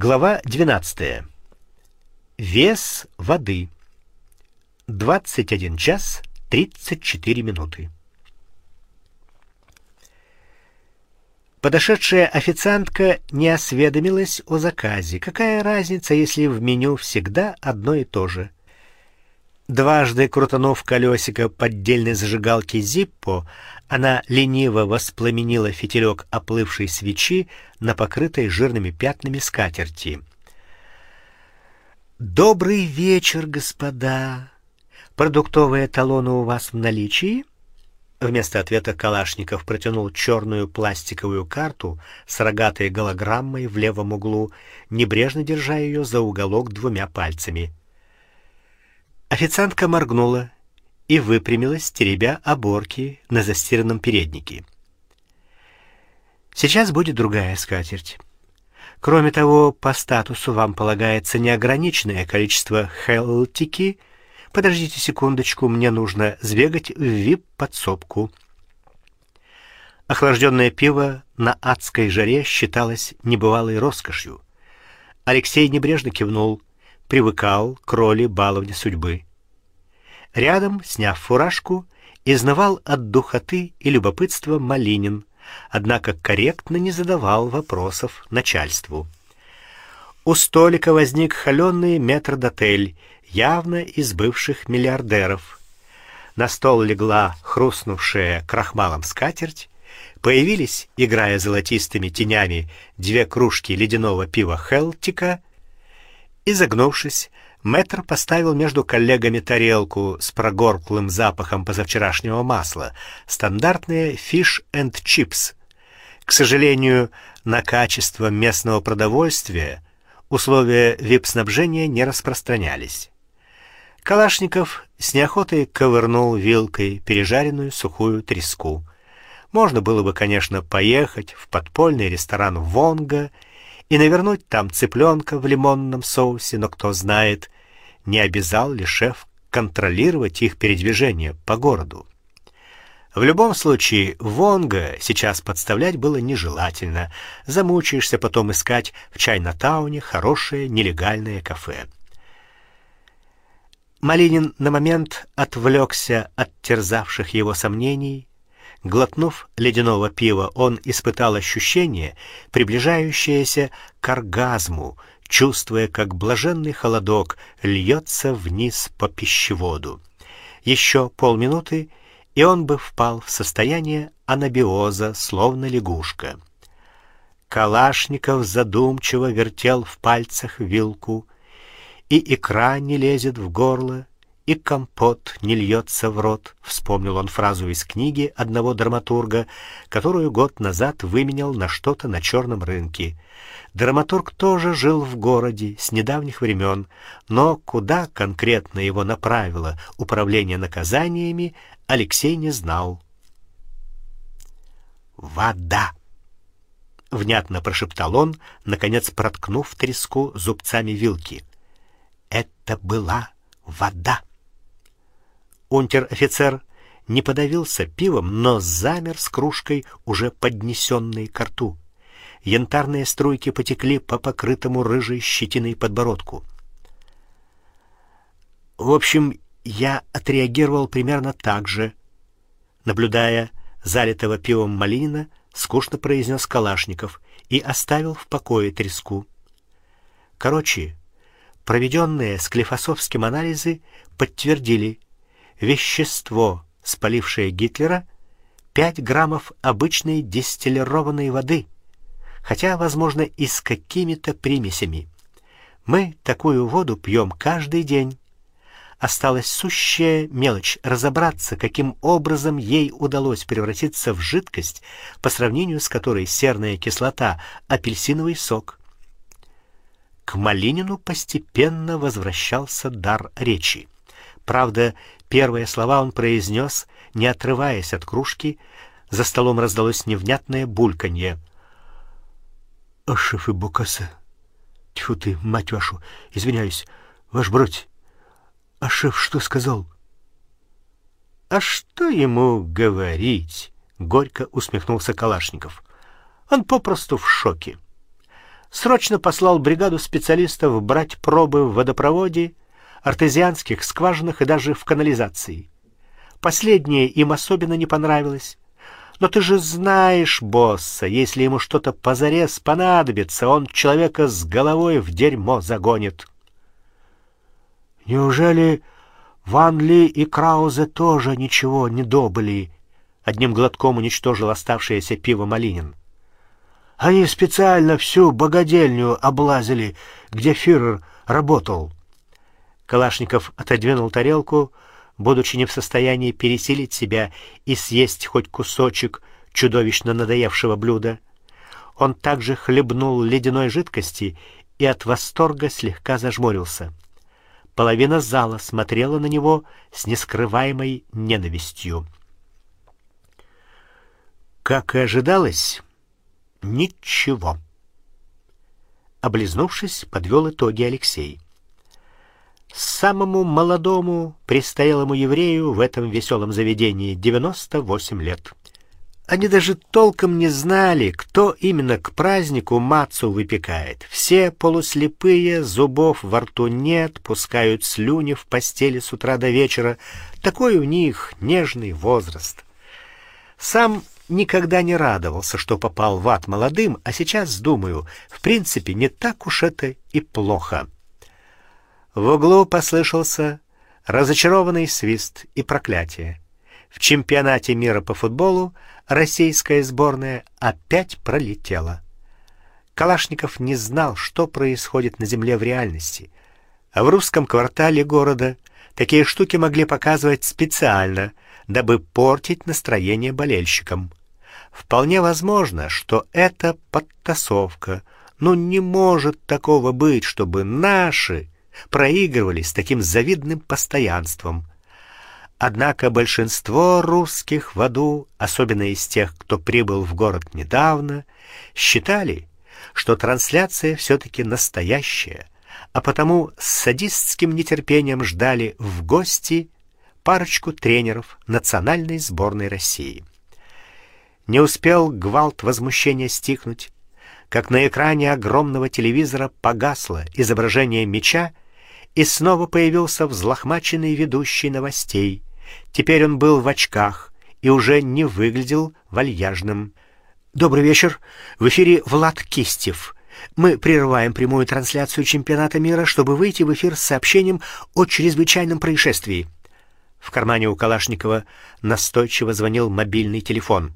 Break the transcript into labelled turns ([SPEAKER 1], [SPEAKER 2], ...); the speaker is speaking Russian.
[SPEAKER 1] Глава 12. Вес воды. 21 час 34 минуты. Подошедшая официантка не осведомилась о заказе. Какая разница, если в меню всегда одно и то же? Дважды крутанув колесико поддельной зажигалки Zippo, она лениво воспламенила фитилек оплывшей свечи на покрытой жирными пятнами скатерти. Добрый вечер, господа. Продуктовые талоны у вас в наличии? Вместо ответа Калашников протянул черную пластиковую карту с рогатой голограммой в левом углу, небрежно держа ее за уголок двумя пальцами. Официантка моргнула и выпрямилась, теребя оборки на застиранном переднике. Сейчас будет другая скатерть. Кроме того, по статусу вам полагается неограниченное количество хелтики. Подождите секундочку, мне нужно сбегать в вип-подсобку. Охлажденное пиво на адской жаре считалось небывалой роскошью. Алексей небрежно кивнул, привыкал к роли баловня судьбы. Рядом, сняв фуражку, изнывал от духоты и любопытства Малинин, однако корректно не задавал вопросов начальству. У столика возник холеный метрдотель, явно из бывших миллиардеров. На стол легла хрустнувшая крахмалом скатерть, появились, играя золотистыми тенями, две кружки ледяного пива Хелтика. Изогнувшись, Мэтр поставил между коллегами тарелку с прогорклым запахом позавчерашнего масла, стандартные fish and chips. К сожалению, на качество местного продовольствия условия вип-снабжения не распространялись. Калашников с неохотой ковырнул вилкой пережаренную сухую треску. Можно было бы, конечно, поехать в подпольный ресторан Вонга и навернуть там цыпленка в лимонном соусе, но кто знает, не обязал ли шеф контролировать их передвижение по городу. В любом случае, Вонга сейчас подставлять было нежелательно. Замучаешься потом искать в Чайна-тауне хорошее нелегальное кафе. Малинин на момент отвлекся от терзавших его сомнений Глотнув ледяного пива, он испытал ощущение, приближающееся к оргазму, чувствуя, как блаженный холодок льется вниз по пищеводу. Еще полминуты, и он бы впал в состояние анабиоза, словно лягушка. Калашников задумчиво вертел в пальцах вилку, и икра не лезет в горло, и компот не льется в рот, вспомнил он фразу из книги одного драматурга, которую год назад выменял на что-то на черном рынке. Драматург тоже жил в городе с недавних времен, но куда конкретно его направило управление наказаниями, Алексей не знал. Вода внятно прошептал он, наконец проткнув треску зубцами вилки. Это была вода. Унтер-офицер не подавился пивом, но замер с кружкой, уже поднесенной к рту. Янтарные струйки потекли по покрытому рыжей щетиной подбородку. В общем, я отреагировал примерно так же, наблюдая залитого пивом Малинина, скучно произнес Калашников и оставил в покое треску. Короче, проведенные Склифосовским анализы подтвердили, вещество, спалившее Гитлера, 5 граммов обычной дистиллированной воды, хотя, возможно, и с какими-то примесями. Мы такую воду пьем каждый день. Осталась сущая мелочь разобраться, каким образом ей удалось превратиться в жидкость, по сравнению с которой серная кислота апельсиновый сок. К Малинину постепенно возвращался дар речи. Правда, Первые слова он произнес, не отрываясь от кружки. За столом раздалось невнятное бульканье. "О, шеф и букаса. Тьфу ты, мать вашу. Извиняюсь. Ваш бродь. А шеф что сказал?" "А что ему говорить?" горько усмехнулся Калашников. "Он попросту в шоке. срочно послал бригаду специалистов брать пробы в водопроводе, артезианских скважинах и даже в канализации. Последнее им особенно не понравилось. Но ты же знаешь босса, если ему что-то позарез понадобится, он человека с головой в дерьмо загонит. Неужели Ван Ли и Краузе тоже ничего не добыли? Одним глотком уничтожил оставшееся пиво Малинин. Они специально всю богадельню облазили, где фюрер работал. Калашников отодвинул тарелку, будучи не в состоянии пересилить себя и съесть хоть кусочек чудовищно надоевшего блюда. Он также хлебнул ледяной жидкости и от восторга слегка зажмурился. Половина зала смотрела на него с нескрываемой ненавистью. Как и ожидалось, ничего. Облизнувшись, подвел итоги Алексей. Самому молодому престарелому еврею в этом веселом заведении 98 лет. Они даже толком не знали, кто именно к празднику мацу выпекает. Все полуслепые, зубов во рту нет, пускают слюни в постели с утра до вечера. Такой у них нежный возраст. Сам никогда не радовался, что попал в ад молодым, а сейчас думаю, в принципе, не так уж это и плохо. В углу послышался разочарованный свист и проклятие. В чемпионате мира по футболу российская сборная опять пролетела. Калашников не знал, что происходит на земле в реальности. А в русском квартале города такие штуки могли показывать специально, дабы портить настроение болельщикам. Вполне возможно, что это подтасовка. Но не может такого быть, чтобы наши проигрывали с таким завидным постоянством. Однако большинство русских в аду, особенно из тех, кто прибыл в город недавно, считали, что трансляция все таки настоящая, а потому с садистским нетерпением ждали в гости парочку тренеров национальной сборной России. Не успел гвалт возмущения стихнуть, как на экране огромного телевизора погасло изображение мяча и снова появился взлохмаченный ведущий новостей. Теперь он был в очках и уже не выглядел вальяжным. Добрый вечер. В эфире Влад Кистев. Мы прерываем прямую трансляцию чемпионата мира, чтобы выйти в эфир с сообщением о чрезвычайном происшествии. В кармане у Калашникова настойчиво звонил мобильный телефон.